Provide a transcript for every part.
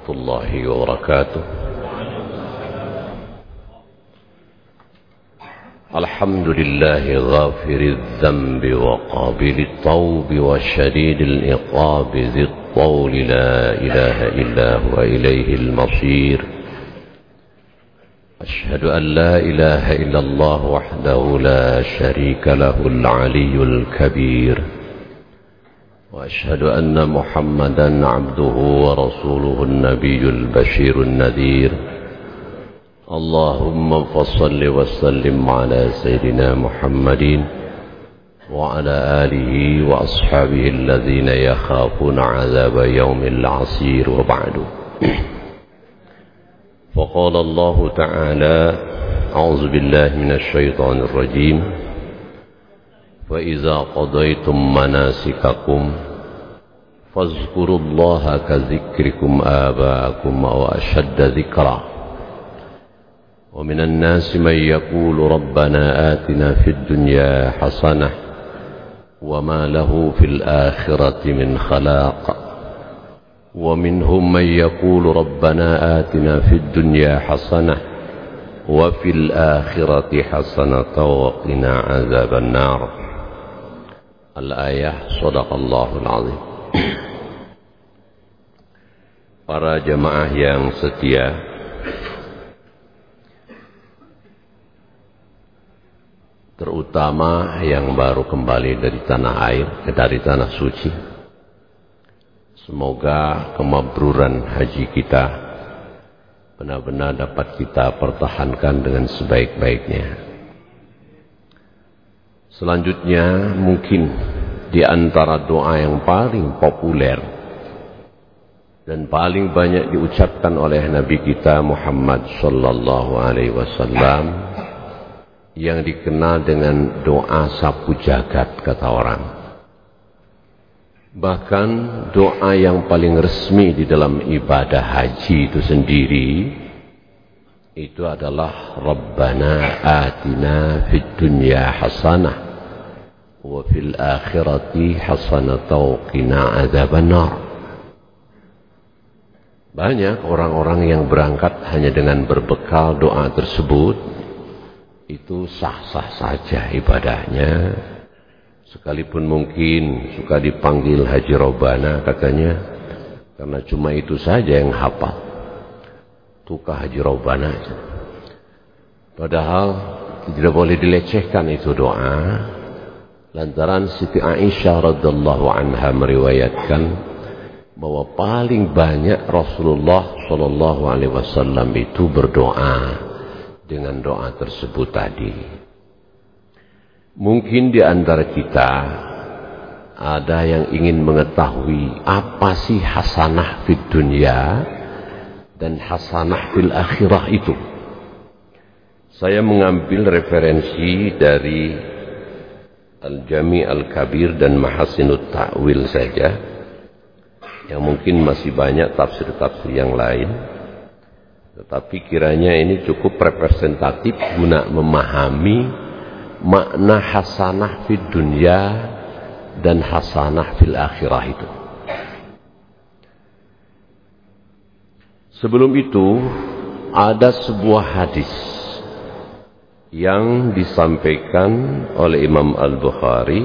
ورحمة الله وبركاته. الحمد لله غافر الذنب وقابل الطوب وشديد الإقاب ذي الطول. لا إله إلا هو إليه المصير. أشهد أن لا إله إلا الله وحده لا شريك له العلي الكبير. وأشهد أن محمدا عبده ورسوله النبي البشير النذير. اللهم فصل وسلم على سيدنا محمد وعلى آله وأصحابه الذين يخافون عذاب يوم العصير وبعد. فقال الله تعالى أعوذ بالله من الشيطان الرجيم. فإذا قضيتم مناسككم فاذكروا الله كذكركم آباءكم أو أشد ذكرًا. ومن الناس من يقول ربنا آتنا في الدنيا حسنة وما له في الآخرة من خلاق. ومنهم من يقول ربنا آتنا في الدنيا حسنة وفي الآخرة حسنة وقنا عذاب النار. Al-Ayah Sadaqallahul Azim. Para jemaah yang setia Terutama yang baru kembali dari tanah air Dari tanah suci Semoga kemabruran haji kita Benar-benar dapat kita pertahankan dengan sebaik-baiknya. Selanjutnya mungkin di antara doa yang paling populer dan paling banyak diucapkan oleh Nabi kita Muhammad sallallahu alaihi wasallam yang dikenal dengan doa sapu jagat kata orang. Bahkan doa yang paling resmi di dalam ibadah haji itu sendiri itu adalah Rabbana atina fid dunya hasanah fil akhirati hasanah wa qina adzabannar. Banyak orang-orang yang berangkat hanya dengan berbekal doa tersebut itu sah-sah saja ibadahnya. Sekalipun mungkin suka dipanggil Haji Robana katanya. Karena cuma itu saja yang hafal. Tukah Haji Robana. Padahal tidak boleh dilecehkan itu doa. Lantaran Siti Aisyah radhiallahu anha meriwayatkan bahwa paling banyak Rasulullah sallallahu alaihi wasallam itu berdoa dengan doa tersebut tadi. Mungkin di antara kita ada yang ingin mengetahui apa sih hasanah fid dunia dan hasanah fil akhirah itu. Saya mengambil referensi dari Al-Jami Al-Kabir dan Mahasinut Ta'wil saja. Yang mungkin masih banyak tafsir-tafsir yang lain. Tetapi kiranya ini cukup representatif guna memahami makna hasanah fid dunia dan hasanah fil akhirah itu. Sebelum itu ada sebuah hadis yang disampaikan oleh Imam Al-Bukhari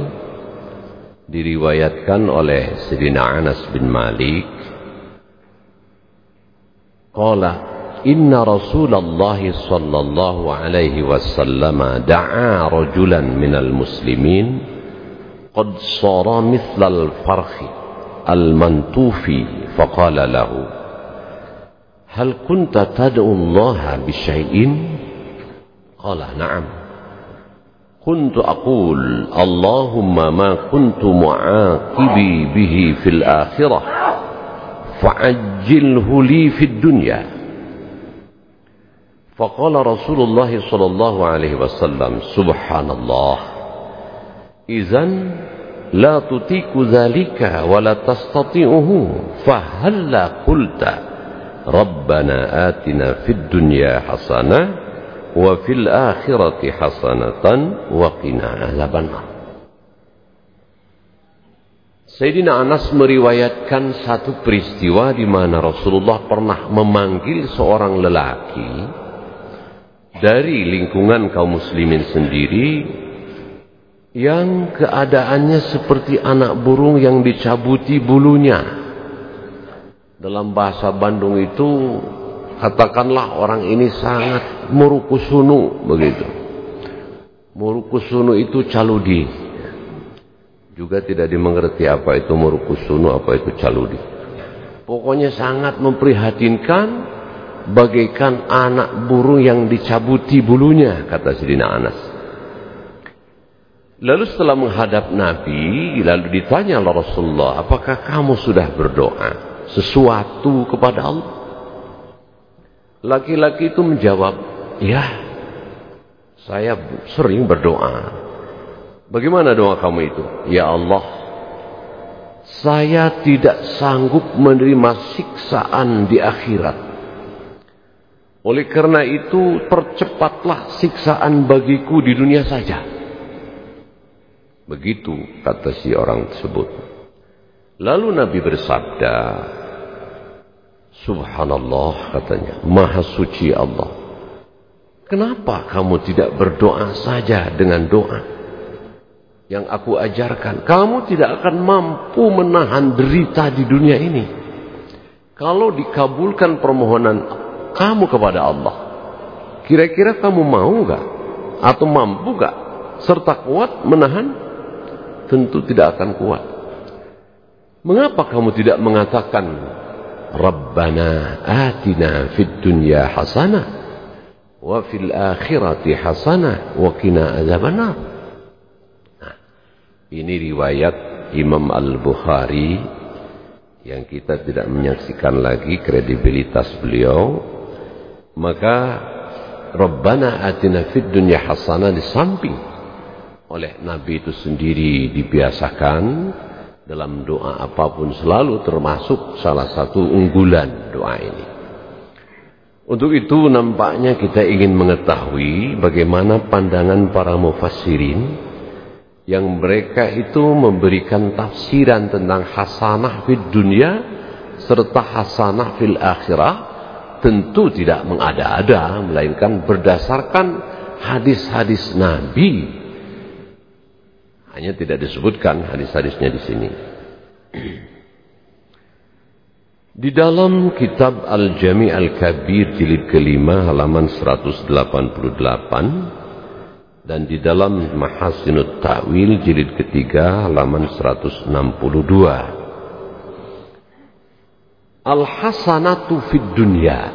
diriwayatkan oleh Sayyidina Anas bin Malik. Qala inna Rasulullah sallallahu alaihi wasallam da'a rajulan minal muslimin qad sara mithlal farkhi al-mantufi faqala lahu hal kunta tad'u Allah bi قال نعم. كنت أقول اللهم ما كنت معاقبي به في الآخرة فعجله لي في الدنيا. فقال رسول الله صلى الله عليه وسلم سبحان الله إذن لا تطيق ذلك ولا تستطيعه فهلا قلت ربنا آتنا في الدنيا wa fil akhirati hasanatan wa qina azaban Sayyidina Anas meriwayatkan satu peristiwa di mana Rasulullah pernah memanggil seorang lelaki dari lingkungan kaum muslimin sendiri yang keadaannya seperti anak burung yang dicabuti bulunya. Dalam bahasa Bandung itu katakanlah orang ini sangat murukusunu begitu. Murukusunu itu caludi. Juga tidak dimengerti apa itu murukusunu, apa itu caludi. Pokoknya sangat memprihatinkan bagaikan anak burung yang dicabuti bulunya kata Sidina Anas. Lalu setelah menghadap Nabi, lalu ditanya oleh Rasulullah, apakah kamu sudah berdoa sesuatu kepada Allah? Laki-laki itu menjawab, ya, saya sering berdoa. Bagaimana doa kamu itu? Ya Allah, saya tidak sanggup menerima siksaan di akhirat. Oleh karena itu, percepatlah siksaan bagiku di dunia saja. Begitu kata si orang tersebut. Lalu Nabi bersabda, Subhanallah katanya, Maha Suci Allah. Kenapa kamu tidak berdoa saja dengan doa yang aku ajarkan? Kamu tidak akan mampu menahan derita di dunia ini. Kalau dikabulkan permohonan kamu kepada Allah, kira-kira kamu mau gak? Atau mampu gak? Serta kuat menahan tentu tidak akan kuat. Mengapa kamu tidak mengatakan Fid dunya hasanah wa fil akhirati hasanah wa qina azabannar. Nah, ini riwayat Imam Al-Bukhari yang kita tidak menyaksikan lagi kredibilitas beliau. Maka Rabbana atina fid dunya hasanah di samping oleh Nabi itu sendiri dibiasakan dalam doa apa pun selalu termasuk salah satu unggulan doa ini. Untuk itu nampaknya kita ingin mengetahui bagaimana pandangan para mufassirin yang mereka itu memberikan tafsiran tentang hasanah fid dunia serta hasanah fil akhirah tentu tidak mengada-ada melainkan berdasarkan hadis-hadis Nabi hanya tidak disebutkan hadis-hadisnya di sini. Di dalam kitab Al-Jami' Al-Kabir jilid kelima halaman 188 dan di dalam Mahasinut Ta'wil jilid ketiga halaman 162. Al-hasanatu fid dunya.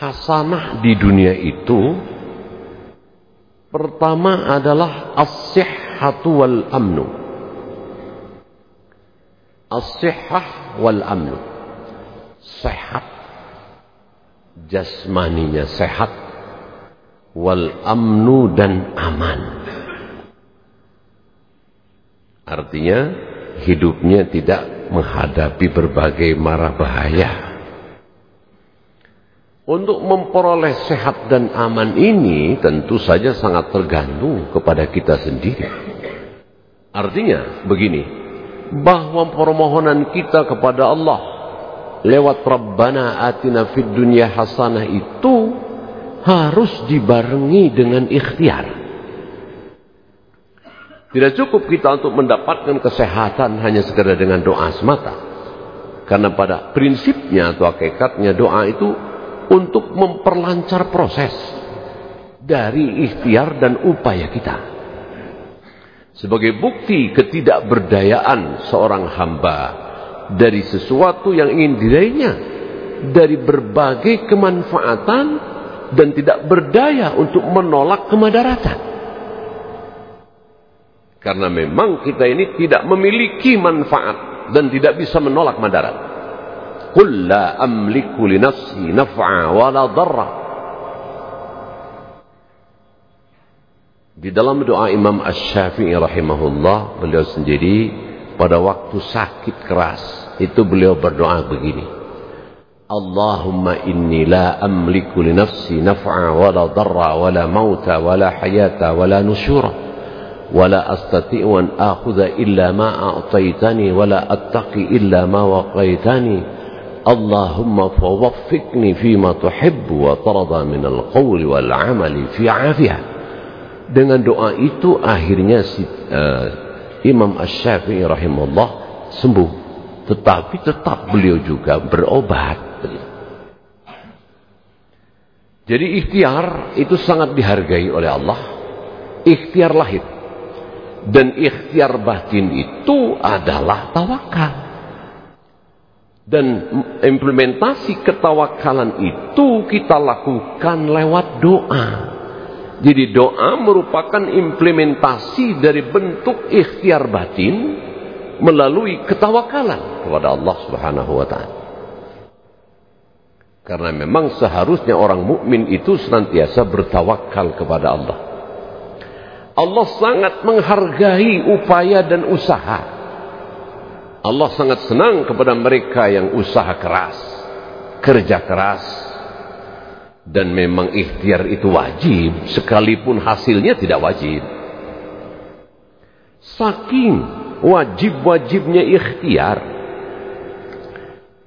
Hasanah di dunia itu Pertama adalah as-sihhatu wal amnu. As-sihhah wal amnu. Sehat. Jasmaninya sehat. Wal amnu dan aman. Artinya hidupnya tidak menghadapi berbagai marah bahaya. Untuk memperoleh sehat dan aman ini tentu saja sangat tergantung kepada kita sendiri. Artinya begini, bahwa permohonan kita kepada Allah lewat Rabbana atina fid dunya hasanah itu harus dibarengi dengan ikhtiar. Tidak cukup kita untuk mendapatkan kesehatan hanya sekedar dengan doa semata. Karena pada prinsipnya atau hakikatnya doa itu untuk memperlancar proses dari ikhtiar dan upaya kita. Sebagai bukti ketidakberdayaan seorang hamba dari sesuatu yang ingin diraihnya dari berbagai kemanfaatan dan tidak berdaya untuk menolak kemadaratan. Karena memang kita ini tidak memiliki manfaat dan tidak bisa menolak madarat. Qul la amliku li nafsi naf'a wa la darra. Di dalam doa Imam Ash-Syafi'i rahimahullah, beliau sendiri pada waktu sakit keras, itu beliau berdoa begini. Allahumma inni la amliku li nafsi naf'a wa la darra wa la mauta wa la hayata wa la nusyura. ولا أستطيع أن آخذ إلا ما أعطيتني ولا أتقي إلا ما وقيتني اللهم فوفقني فيما تحب وترضى من القول والعمل في عافية dengan doa itu akhirnya si, uh, Imam Ash-Syafi'i rahimahullah sembuh tetapi tetap beliau juga berobat jadi ikhtiar itu sangat dihargai oleh Allah ikhtiar lahir dan ikhtiar batin itu adalah tawakal. Dan implementasi ketawakalan itu kita lakukan lewat doa. Jadi doa merupakan implementasi dari bentuk ikhtiar batin melalui ketawakalan kepada Allah Subhanahu wa taala. Karena memang seharusnya orang mukmin itu senantiasa bertawakal kepada Allah. Allah sangat menghargai upaya dan usaha. Allah sangat senang kepada mereka yang usaha keras, kerja keras. Dan memang ikhtiar itu wajib, sekalipun hasilnya tidak wajib. Saking wajib-wajibnya ikhtiar.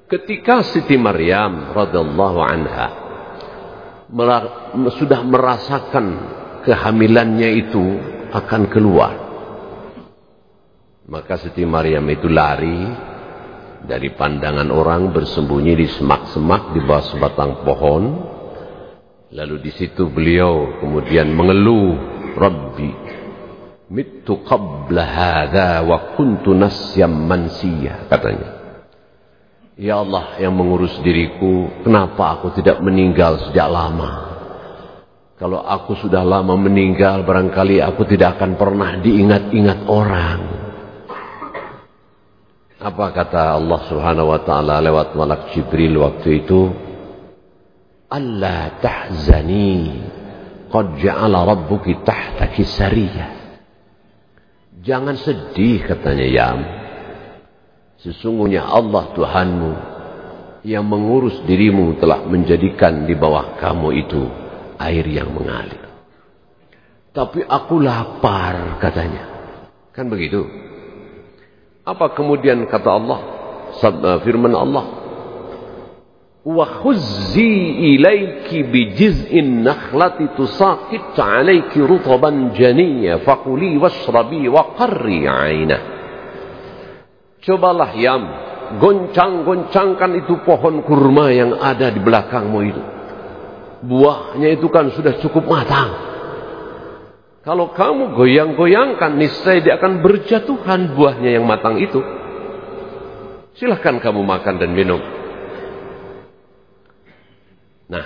Ketika Siti Maryam radhiyallahu anha sudah merasakan kehamilannya itu akan keluar. Maka Siti Maryam itu lari dari pandangan orang bersembunyi di semak-semak di bawah sebatang pohon. Lalu di situ beliau kemudian mengeluh, Rabbi, mittu qabla hadha wa kuntu nasyam mansiyah, katanya. Ya Allah yang mengurus diriku, kenapa aku tidak meninggal sejak lama? Kalau aku sudah lama meninggal, barangkali aku tidak akan pernah diingat-ingat orang. Apa kata Allah subhanahu wa ta'ala lewat malak Jibril waktu itu? Allah tahzani, qad ja'ala rabbuki tahtaki sariyah. Jangan sedih katanya Yam. Sesungguhnya Allah Tuhanmu yang mengurus dirimu telah menjadikan di bawah kamu itu air yang mengalir. Tapi aku lapar katanya. Kan begitu. Apa kemudian kata Allah? Eh, firman Allah. Wa khuzzi ilayki bijiz'in nakhlati tusaqit 'alayki rutaban janiyya faquli washrabi wa qarri 'aina. Cobalah Yam, goncang-goncangkan itu pohon kurma yang ada di belakangmu itu buahnya itu kan sudah cukup matang. Kalau kamu goyang-goyangkan, niscaya dia akan berjatuhan buahnya yang matang itu. Silahkan kamu makan dan minum. Nah,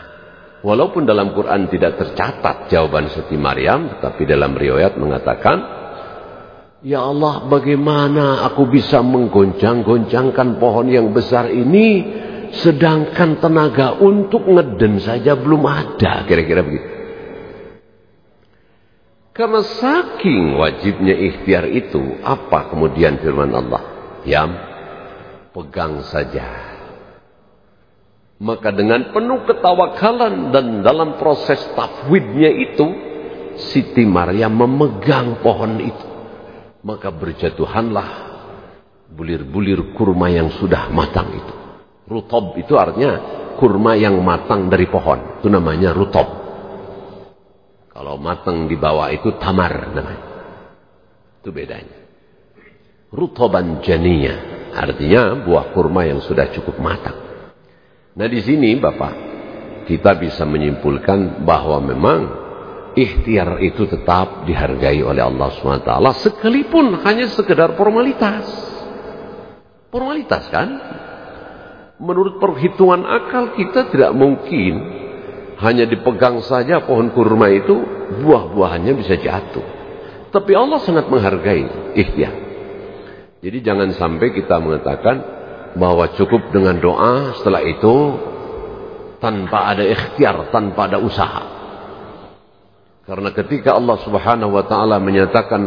walaupun dalam Quran tidak tercatat jawaban Siti Maryam, tetapi dalam riwayat mengatakan, Ya Allah, bagaimana aku bisa menggoncang-goncangkan pohon yang besar ini Sedangkan tenaga untuk ngeden saja belum ada. Kira-kira begitu. Karena saking wajibnya ikhtiar itu. Apa kemudian firman Allah? Yam, pegang saja. Maka dengan penuh ketawakalan dan dalam proses tafwidnya itu. Siti Maria memegang pohon itu. Maka berjatuhanlah bulir-bulir kurma yang sudah matang itu. Rutob itu artinya kurma yang matang dari pohon. Itu namanya rutob. Kalau matang di bawah itu tamar namanya. Itu bedanya. Rutoban janiya. Artinya buah kurma yang sudah cukup matang. Nah di sini Bapak, kita bisa menyimpulkan bahwa memang ikhtiar itu tetap dihargai oleh Allah SWT. Sekalipun hanya sekedar formalitas. Formalitas kan? Menurut perhitungan akal kita tidak mungkin hanya dipegang saja pohon kurma itu buah-buahannya bisa jatuh. Tapi Allah sangat menghargai ikhtiar. Jadi jangan sampai kita mengatakan bahwa cukup dengan doa setelah itu tanpa ada ikhtiar, tanpa ada usaha. Karena ketika Allah Subhanahu wa taala menyatakan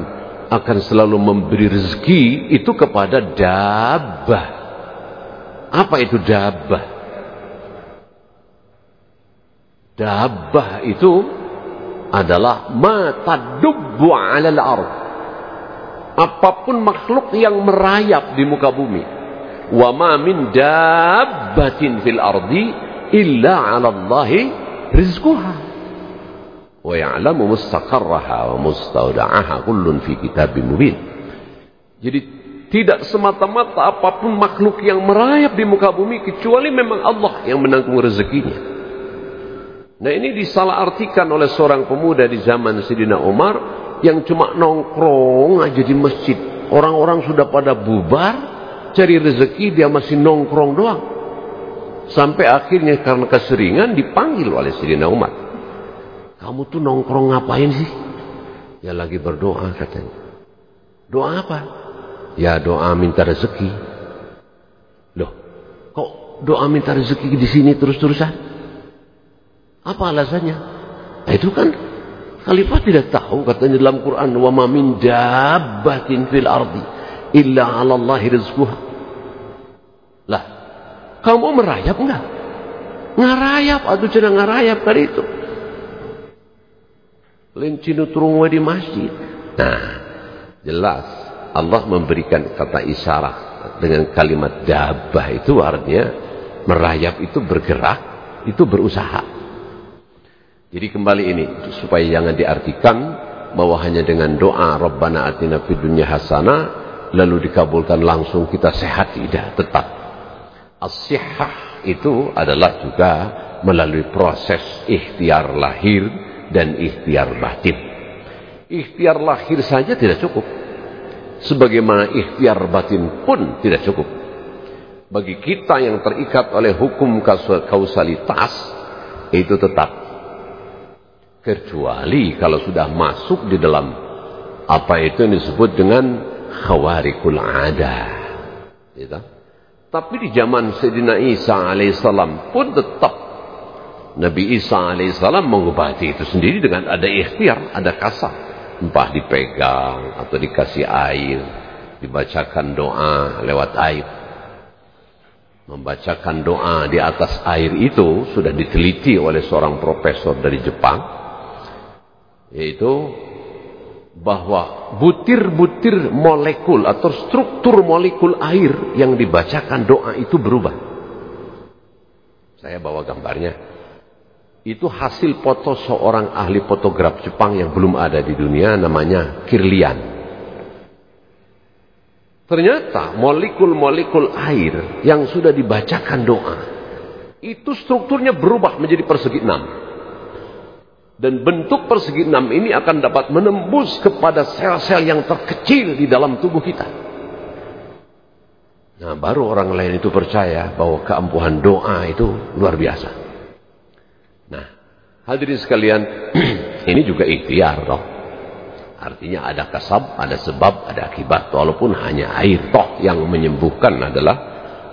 akan selalu memberi rezeki itu kepada dabah apa itu dabah? Dabah itu adalah mata dubbu 'alal ard. apa pun makhluk yang merayap di muka bumi. Wa ma min dabbatin fil ardi illa 'ala Allahi rizquha. Wa ya'lamu mustaqarraha wa mustawda'aha kullun fi kitabim mubin. Jadi tidak semata-mata apa pun makhluk yang merayap di muka bumi kecuali memang Allah yang menanggung rezekinya. Nah ini disalahartikan oleh seorang pemuda di zaman Sidina Umar yang cuma nongkrong aja di masjid. Orang-orang sudah pada bubar, cari rezeki dia masih nongkrong doang. Sampai akhirnya karena keseringan dipanggil oleh Sidina Umar. Kamu tuh nongkrong ngapain sih? Ya lagi berdoa katanya. Doa apa? Ya doa minta rezeki. Loh, kok doa minta rezeki di sini terus-terusan? Apa alasannya? Nah, itu kan khalifah tidak tahu katanya dalam Quran wa ma min dabbatin fil ardi illa 'ala Allahi rizquha. Lah, kamu merayap enggak? Ngarayap atau cina ngarayap kali itu. Lencinu turun di masjid. Nah, jelas Allah memberikan kata isyarat dengan kalimat dabah itu artinya merayap itu bergerak, itu berusaha. Jadi kembali ini supaya jangan diartikan bahwa hanya dengan doa Rabbana atina fid dunya hasanah lalu dikabulkan langsung kita sehat tidak tetap. As-sihhah itu adalah juga melalui proses ikhtiar lahir dan ikhtiar batin. Ikhtiar lahir saja tidak cukup. Sebagaimana ikhtiar batin pun tidak cukup. Bagi kita yang terikat oleh hukum kausalitas itu tetap kecuali kalau sudah masuk di dalam apa itu yang disebut dengan khawarikul ada. Gitu. tapi di zaman Sayyidina Isa alaihissalam pun tetap Nabi Isa alaihissalam mengobati itu sendiri dengan ada ikhtiar ada kasar. Entah dipegang atau dikasih air dibacakan doa lewat air. Membacakan doa di atas air itu sudah diteliti oleh seorang profesor dari Jepang yaitu bahwa butir-butir molekul atau struktur molekul air yang dibacakan doa itu berubah. Saya bawa gambarnya. Itu hasil foto seorang ahli fotograf Jepang yang belum ada di dunia namanya Kirlian. Ternyata molekul-molekul air yang sudah dibacakan doa itu strukturnya berubah menjadi persegi enam. Dan bentuk persegi enam ini akan dapat menembus kepada sel-sel yang terkecil di dalam tubuh kita. Nah, baru orang lain itu percaya bahwa keampuhan doa itu luar biasa. Nah, hadirin sekalian, ini juga ikhtiar toh. Artinya ada kasab, ada sebab, ada akibat. Walaupun hanya air toh yang menyembuhkan adalah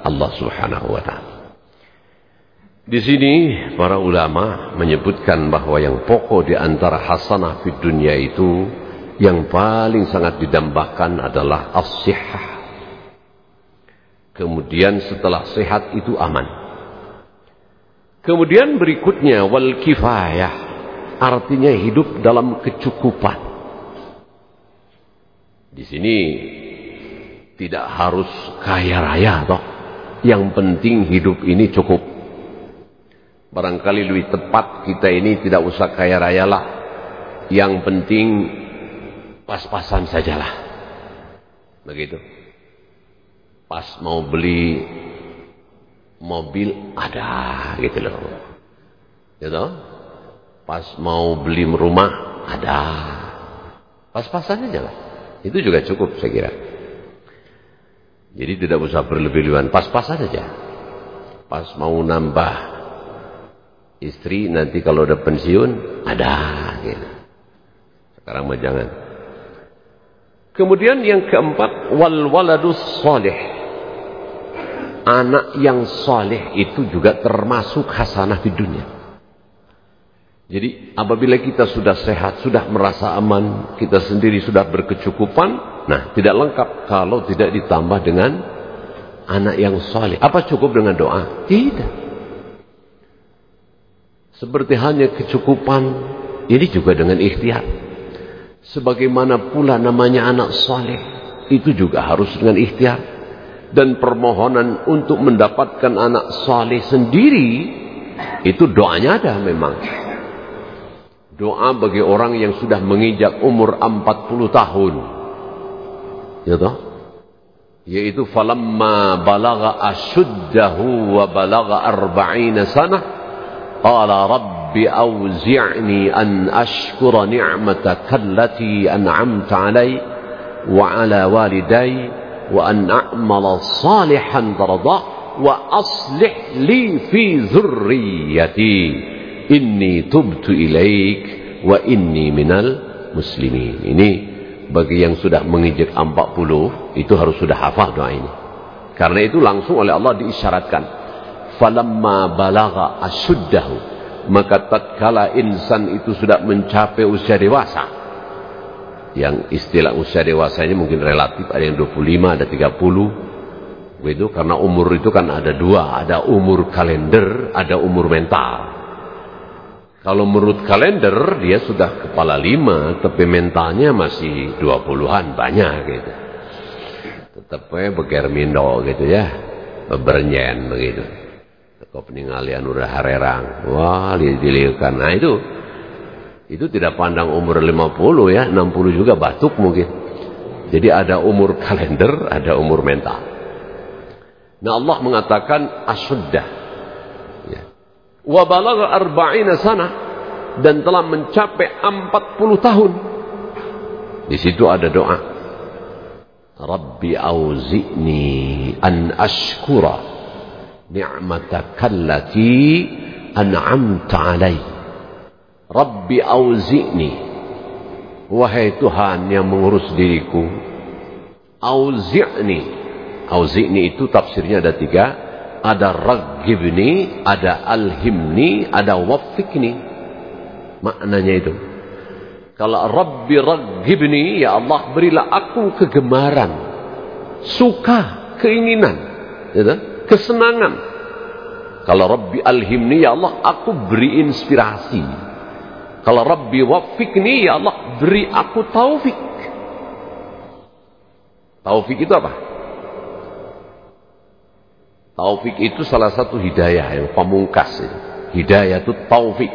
Allah subhanahu wa ta'ala. Di sini para ulama menyebutkan bahwa yang pokok di antara hasanah di dunia itu yang paling sangat didambakan adalah as-sihah. Kemudian setelah sehat itu aman. Kemudian berikutnya wal kifayah artinya hidup dalam kecukupan. Di sini tidak harus kaya raya toh. Yang penting hidup ini cukup. Barangkali lebih tepat kita ini tidak usah kaya raya lah. Yang penting pas-pasan sajalah. Begitu. Pas mau beli mobil ada gitu loh. Gitu. Pas mau beli rumah ada. Pas-pasan aja lah. Itu juga cukup saya kira. Jadi tidak usah berlebih-lebihan. Pas-pasan saja. Pas mau nambah Istri nanti kalau udah pensiun ada gitu. Sekarang mah jangan. Kemudian yang keempat wal waladus soleh. Anak yang soleh itu juga termasuk hasanah di dunia. Jadi apabila kita sudah sehat, sudah merasa aman, kita sendiri sudah berkecukupan, nah tidak lengkap kalau tidak ditambah dengan anak yang soleh. Apa cukup dengan doa? Tidak. Seperti hanya kecukupan, ini juga dengan ikhtiar. Sebagaimana pula namanya anak saleh, itu juga harus dengan ikhtiar. Dan permohonan untuk mendapatkan anak saleh sendiri, itu doanya ada memang. Doa bagi orang yang sudah menginjak umur 40 tahun. Ya toh? Yaitu falamma balagha ashuddahu wa balagha arba'ina sanah qala rabbi awzi'ni an ashkura ni'mataka allati an'amta 'alai wa 'ala wa an a'mala salihan tardah wa aslih li fi dhurriyyati inni tubtu ilaik wa inni minal muslimin ini bagi yang sudah menginjak 40 itu harus sudah hafal doa ini. Karena itu langsung oleh Allah diisyaratkan. Falamma balagha asyuddahu. Maka tatkala insan itu sudah mencapai usia dewasa. Yang istilah usia dewasa ini mungkin relatif. Ada yang 25, ada 30. Begitu, karena umur itu kan ada dua. Ada umur kalender, ada umur mental. Kalau menurut kalender dia sudah kepala lima, tapi mentalnya masih dua puluhan banyak gitu. Tetap we begermindo gitu ya, bernyen begitu. Kau peningalian udah harerang, wah diliukan. Nah itu, itu tidak pandang umur lima puluh ya, enam puluh juga batuk mungkin. Jadi ada umur kalender, ada umur mental. Nah Allah mengatakan asyuddah wa balagha arba'ina sana dan telah mencapai 40 tahun. Di situ ada doa. Rabbi auzi'ni an ashkura ni'mataka allati an'amta 'alai. Rabbi auzi'ni wahai Tuhan yang mengurus diriku. Auzi'ni. Auzi'ni itu tafsirnya ada tiga ada raggibni, ada alhimni, ada waffikni. Maknanya itu. Kalau Rabbi raggibni, ya Allah berilah aku kegemaran, suka, keinginan, gitu? Kesenangan. Kalau Rabbi alhimni, ya Allah aku beri inspirasi. Kalau Rabbi waffikni, ya Allah beri aku taufik. Taufik itu apa? Taufik itu salah satu hidayah yang pamungkas. Hidayah itu taufik.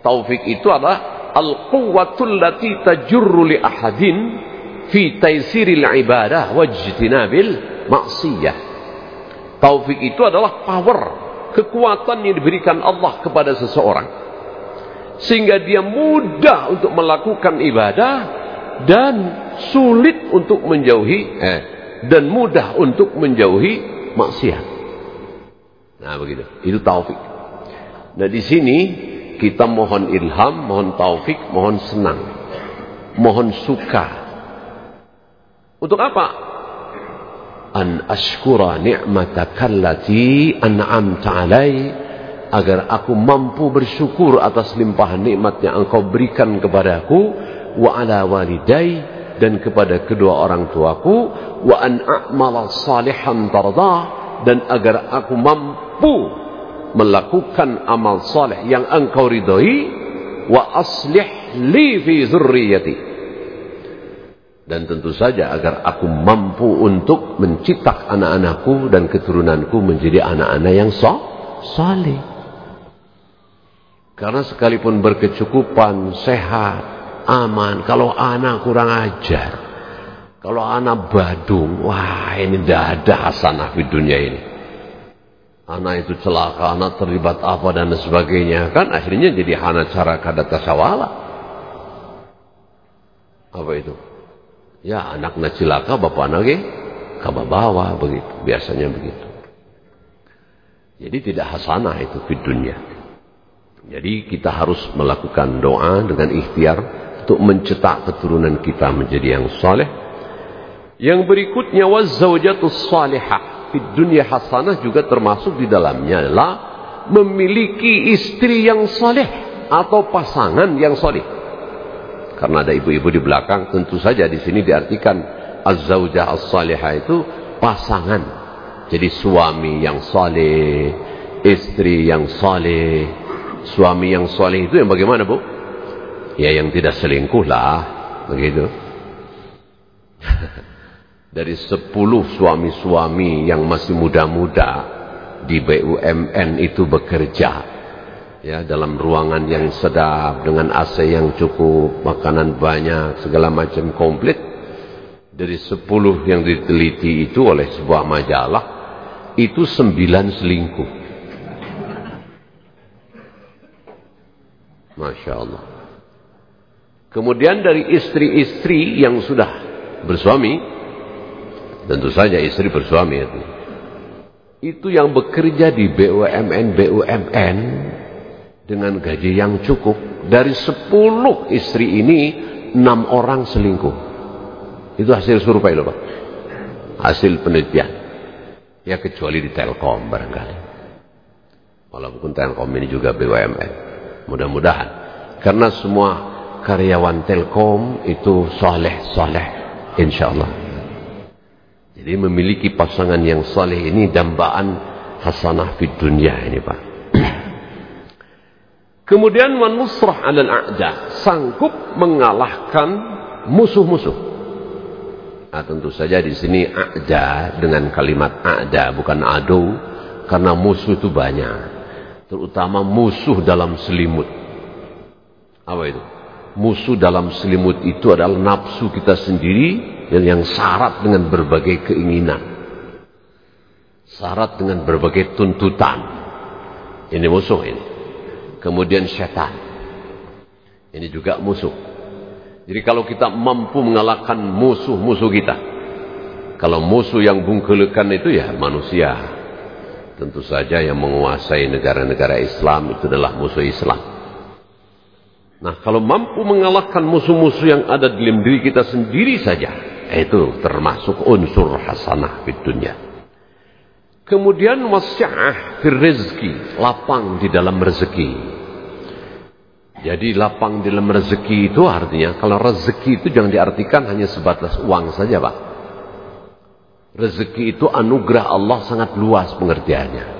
Taufik itu adalah al-quwwatul lati tajurru li ahadin fi taisiril ibadah wajtinabil maksiyah. Taufik itu adalah power, kekuatan yang diberikan Allah kepada seseorang. Sehingga dia mudah untuk melakukan ibadah dan sulit untuk menjauhi eh, dan mudah untuk menjauhi maksiat. Nah begitu, itu taufik. Nah di sini kita mohon ilham, mohon taufik, mohon senang, mohon suka. Untuk apa? An ashkura ni'mataka allati an'amta alai agar aku mampu bersyukur atas limpahan nikmat yang engkau berikan kepadaku wa ala walidai dan kepada kedua orang tuaku wa an a'mala salihan tardah dan agar aku mampu melakukan amal saleh yang engkau ridhoi wa aslih li fi zurriyati dan tentu saja agar aku mampu untuk mencetak anak-anakku dan keturunanku menjadi anak-anak yang saleh karena sekalipun berkecukupan sehat aman. Kalau anak kurang ajar. Kalau anak badung, wah ini tidak ada hasanah di dunia ini. Anak itu celaka, anak terlibat apa dan sebagainya. Kan akhirnya jadi hana cara kada tasawala. Apa itu? Ya anaknya celaka, bapak anaknya bawa begitu. Biasanya begitu. Jadi tidak hasanah itu di dunia. Jadi kita harus melakukan doa dengan ikhtiar untuk mencetak keturunan kita menjadi yang saleh. Yang berikutnya wazaujatus salihah. Di dunia hasanah juga termasuk di dalamnya adalah memiliki istri yang saleh atau pasangan yang saleh. Karena ada ibu-ibu di belakang, tentu saja di sini diartikan az-zaujah as-salihah itu pasangan. Jadi suami yang saleh, istri yang saleh. Suami yang saleh itu yang bagaimana, Bu? Ya yang tidak selingkuh lah, begitu. Dari sepuluh suami-suami yang masih muda-muda di BUMN itu bekerja ya dalam ruangan yang sedap dengan AC yang cukup, makanan banyak, segala macam komplit. Dari sepuluh yang diteliti itu oleh sebuah majalah, itu sembilan selingkuh. Masya Allah. Kemudian dari istri-istri yang sudah bersuami, tentu saja istri bersuami itu. Itu yang bekerja di BUMN, BUMN dengan gaji yang cukup. Dari sepuluh istri ini, enam orang selingkuh. Itu hasil survei loh Pak. Hasil penelitian. Ya kecuali di Telkom barangkali. Walaupun Telkom ini juga BUMN. Mudah-mudahan. Karena semua karyawan Telkom itu soleh-soleh. Insya Allah. Jadi memiliki pasangan yang soleh ini dambaan hasanah di dunia ini Pak. Kemudian manusrah alal a'da. Sanggup mengalahkan musuh-musuh. Nah, tentu saja di sini a'da dengan kalimat a'da bukan adu karena musuh itu banyak terutama musuh dalam selimut. Apa itu? Musuh dalam selimut itu adalah nafsu kita sendiri yang, yang syarat dengan berbagai keinginan. Syarat dengan berbagai tuntutan. Ini musuh ini. Kemudian setan. Ini juga musuh. Jadi kalau kita mampu mengalahkan musuh-musuh kita. Kalau musuh yang bungkelekan itu ya manusia. Tentu saja yang menguasai negara-negara Islam itu adalah musuh Islam. Nah, kalau mampu mengalahkan musuh-musuh yang ada di dalam diri kita sendiri saja, itu termasuk unsur hasanah di dunia. Kemudian wasya'ah fir lapang di dalam rezeki. Jadi lapang di dalam rezeki itu artinya kalau rezeki itu jangan diartikan hanya sebatas uang saja, Pak. Rezeki itu anugerah Allah sangat luas pengertiannya.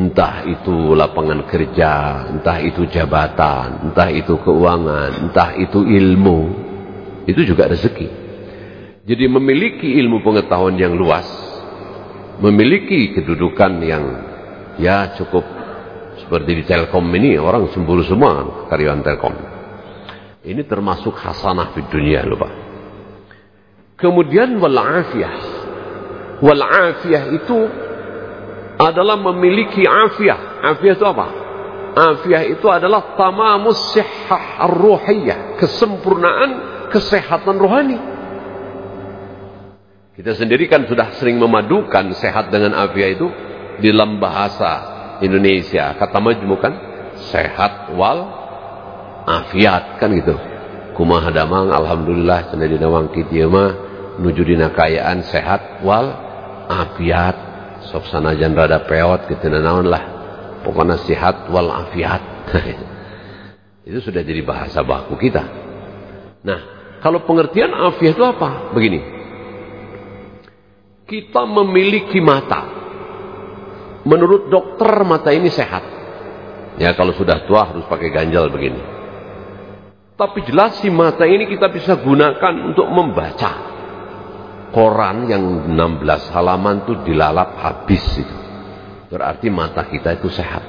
Entah itu lapangan kerja, entah itu jabatan, entah itu keuangan, entah itu ilmu. Itu juga rezeki. Jadi memiliki ilmu pengetahuan yang luas, memiliki kedudukan yang ya cukup seperti di Telkom ini orang semburu semua karyawan Telkom. Ini termasuk hasanah di dunia lupa. Kemudian walafiah Wal afiyah itu adalah memiliki afiyah. Afiyah itu apa? Afiyah itu adalah tamamus sihah ar-ruhiyah. Kesempurnaan kesehatan rohani. Kita sendiri kan sudah sering memadukan sehat dengan afiyah itu di dalam bahasa Indonesia. Kata majmu kan sehat wal afiat kan gitu. Kumaha damang alhamdulillah cenah dina wangkit ieu mah nuju dina kayaan sehat wal afiat. Sok sanajan rada peot gitu naon lah. Pokoknya sihat wal afiat. Itu sudah jadi bahasa baku kita. Nah kalau pengertian afiat itu apa? Begini kita memiliki mata menurut dokter mata ini sehat ya kalau sudah tua harus pakai ganjal begini tapi jelas si mata ini kita bisa gunakan untuk membaca koran yang 16 halaman itu dilalap habis itu. Berarti mata kita itu sehat.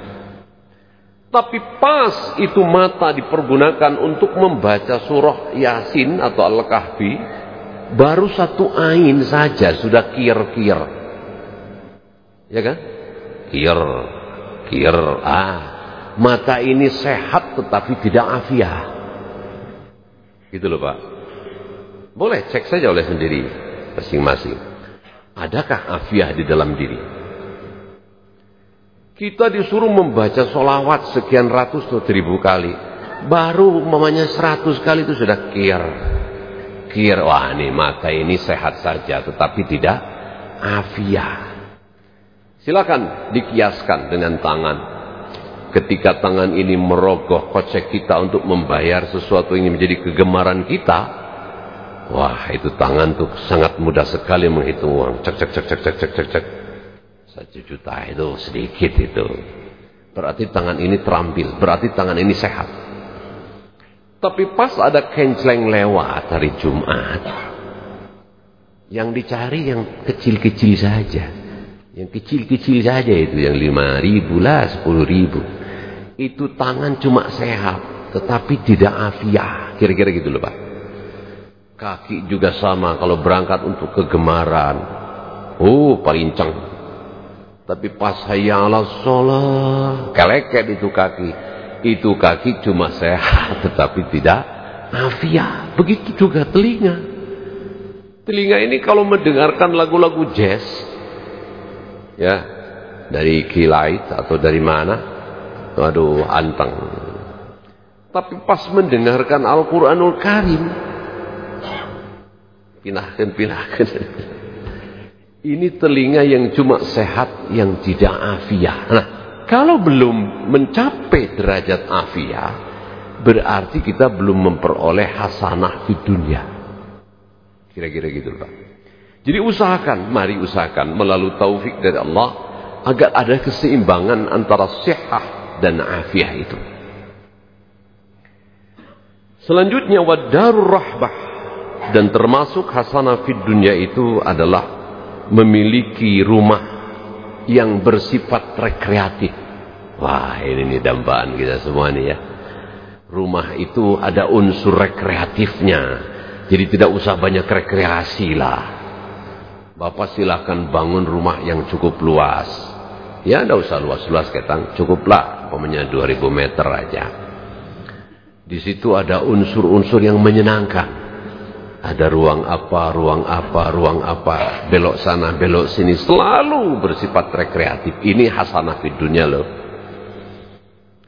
Tapi pas itu mata dipergunakan untuk membaca surah Yasin atau Al-Kahfi, baru satu ain saja sudah kir-kir. Ya kan? Kir, kir. Ah, mata ini sehat tetapi tidak afiah. Gitu loh Pak. Boleh cek saja oleh sendiri masing-masing. Adakah afiah di dalam diri? Kita disuruh membaca solawat sekian ratus atau ribu kali. Baru mamanya seratus kali itu sudah kir. Kir, wah ini mata ini sehat saja tetapi tidak afiah. Silakan dikiaskan dengan tangan. Ketika tangan ini merogoh kocek kita untuk membayar sesuatu yang menjadi kegemaran kita, Wah itu tangan tuh sangat mudah sekali menghitung uang. Cek cek cek cek cek cek cek cek. Satu juta itu sedikit itu. Berarti tangan ini terampil. Berarti tangan ini sehat. Tapi pas ada kenceleng lewat hari Jumat, yang dicari yang kecil-kecil saja. Yang kecil-kecil saja itu, yang lima ribu lah, sepuluh ribu. Itu tangan cuma sehat, tetapi tidak afiah. Kira-kira gitu loh Pak. Kaki juga sama, kalau berangkat untuk kegemaran. Oh, palincang. Tapi pas hayya ala sholat, keleket itu kaki itu kaki cuma sehat tetapi tidak afiah. Begitu juga telinga. Telinga ini kalau mendengarkan lagu-lagu jazz ya dari Kilait atau dari mana? Aduh, anteng. Tapi pas mendengarkan Al-Qur'anul Karim pinahkan pinahkan. Ini telinga yang cuma sehat yang tidak afiah. Nah, kalau belum mencapai derajat afiah, berarti kita belum memperoleh hasanah di dunia. Kira-kira gitu Pak. Jadi usahakan, mari usahakan melalui taufik dari Allah agar ada keseimbangan antara sehat dan afiah itu. Selanjutnya wadarur rahbah dan termasuk hasanah fid dunia itu adalah memiliki rumah yang bersifat rekreatif. Wah ini nih dambaan kita semua nih ya. Rumah itu ada unsur rekreatifnya. Jadi tidak usah banyak rekreasi lah. Bapak silahkan bangun rumah yang cukup luas. Ya tidak usah luas-luas ketang. Cukuplah. Pemenya 2000 meter aja. Di situ ada unsur-unsur yang menyenangkan. Ada ruang apa, ruang apa, ruang apa. Belok sana, belok sini. Selalu bersifat rekreatif. Ini hasanah di dunia loh.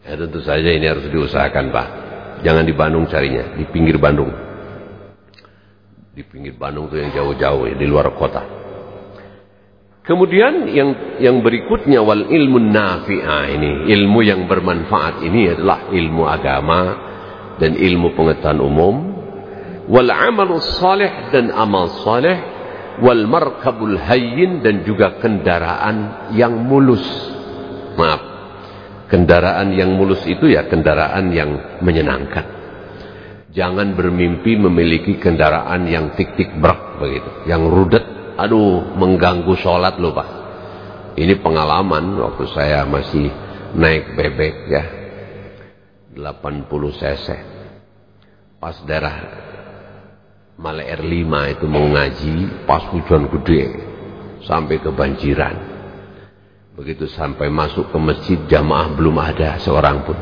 Ya tentu saja ini harus diusahakan Pak. Jangan di Bandung carinya, di pinggir Bandung. Di pinggir Bandung itu yang jauh-jauh ya, di luar kota. Kemudian yang yang berikutnya wal ilmu nafi'ah ini, ilmu yang bermanfaat ini adalah ilmu agama dan ilmu pengetahuan umum. Wal amalus salih dan amal saleh, wal markabul hayyin dan juga kendaraan yang mulus. Maaf, Kendaraan yang mulus itu ya kendaraan yang menyenangkan. Jangan bermimpi memiliki kendaraan yang tik-tik brak begitu. Yang rudet, aduh mengganggu sholat loh Pak. Ini pengalaman waktu saya masih naik bebek ya. 80 cc. Pas daerah Male R5 itu mau ngaji, pas hujan gede. Sampai kebanjiran. Begitu sampai masuk ke masjid jamaah belum ada seorang pun.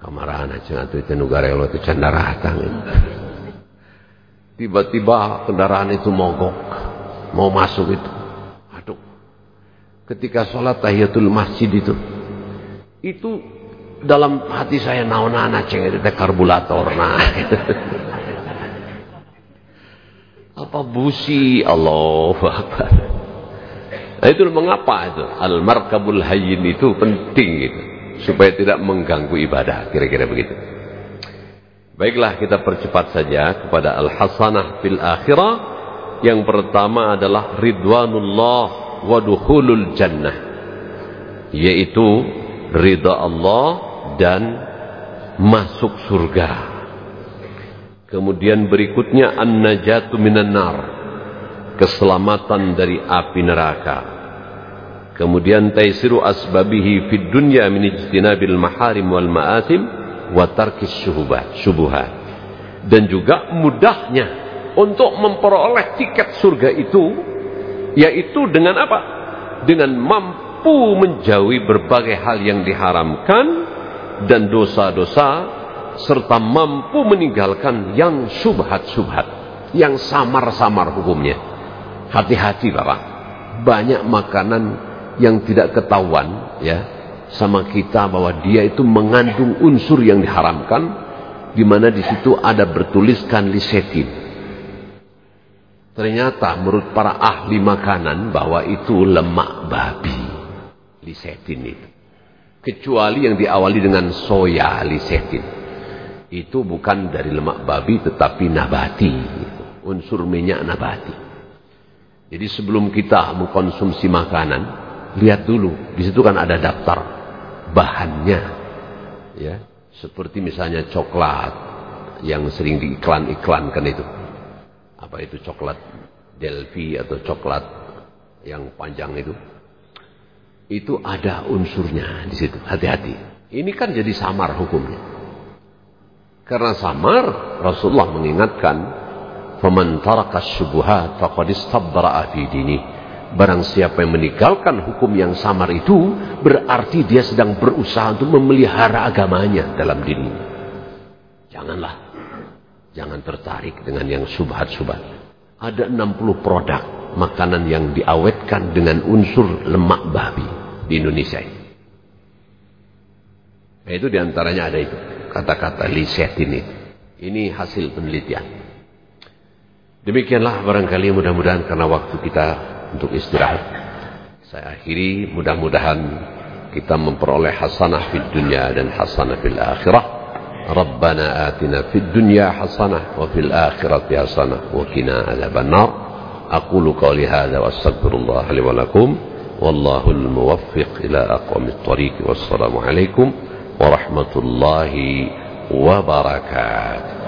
Kamarahan aja ngatu itu negara itu cendara. Tiba-tiba kendaraan itu mogok. Mau masuk itu. Aduh. Ketika sholat tahiyatul masjid itu. Itu dalam hati saya naon-naon ceng itu karburator nah. Apa busi Allah Akbar. Nah, itu mengapa itu al-markabul hayyin itu penting itu supaya tidak mengganggu ibadah kira-kira begitu. Baiklah kita percepat saja kepada al-hasanah fil akhirah. Yang pertama adalah ridwanullah wa dukhulul jannah. Yaitu ridha Allah dan masuk surga. Kemudian berikutnya an-najatu minan nar keselamatan dari api neraka. Kemudian taisiru asbabihi fid dunya min ijtinabil maharim wal ma'asim wa tarkis syubuhat, syubuhat. Dan juga mudahnya untuk memperoleh tiket surga itu yaitu dengan apa? Dengan mampu menjauhi berbagai hal yang diharamkan dan dosa-dosa serta mampu meninggalkan yang subhat-subhat, yang samar-samar hukumnya. Hati-hati Bapak. Banyak makanan yang tidak ketahuan ya sama kita bahwa dia itu mengandung unsur yang diharamkan di mana di situ ada bertuliskan lisetin. Ternyata menurut para ahli makanan bahwa itu lemak babi. Lisetin itu. Kecuali yang diawali dengan soya lisetin. Itu bukan dari lemak babi tetapi nabati. Unsur minyak nabati. Jadi sebelum kita mengkonsumsi makanan, lihat dulu. Di situ kan ada daftar bahannya. Ya. Seperti misalnya coklat yang sering diiklan-iklankan itu. Apa itu coklat Delphi atau coklat yang panjang itu. Itu ada unsurnya di situ. Hati-hati. Ini kan jadi samar hukumnya. Karena samar Rasulullah mengingatkan, "Faman taraka syubhat faqad istabra'a fi dinihi." Barang siapa yang meninggalkan hukum yang samar itu berarti dia sedang berusaha untuk memelihara agamanya dalam dirinya. Janganlah. Jangan tertarik dengan yang subhat-subhat. Ada 60 produk makanan yang diawetkan dengan unsur lemak babi di Indonesia ini. Nah, itu di antaranya ada itu. Kata-kata lisetin ini. Ini hasil penelitian. Demikianlah barangkali mudah-mudahan karena waktu kita untuk istirahat. Saya akhiri mudah-mudahan kita memperoleh hasanah fid dunya dan hasanah fil akhirah. Rabbana atina fid dunya hasanah wa fil akhirati hasanah wa qina adzaban nar. Aqulu qawli hadza wa wa lakum. Wallahu al-muwaffiq ila aqwamit thariq. Wassalamu ورحمة الله وبركاته.